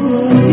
Oh,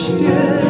Yeah.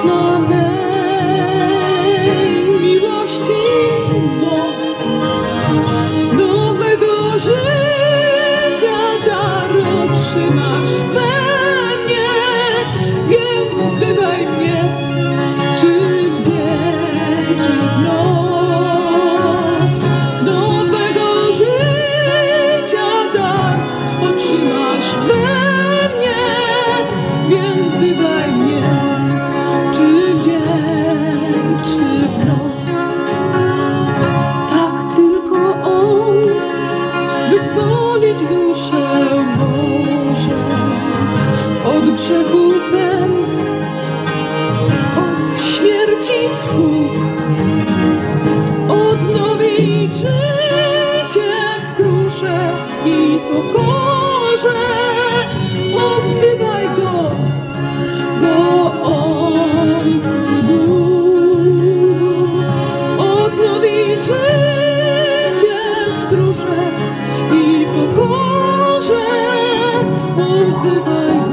odwieczna mej Odbywaj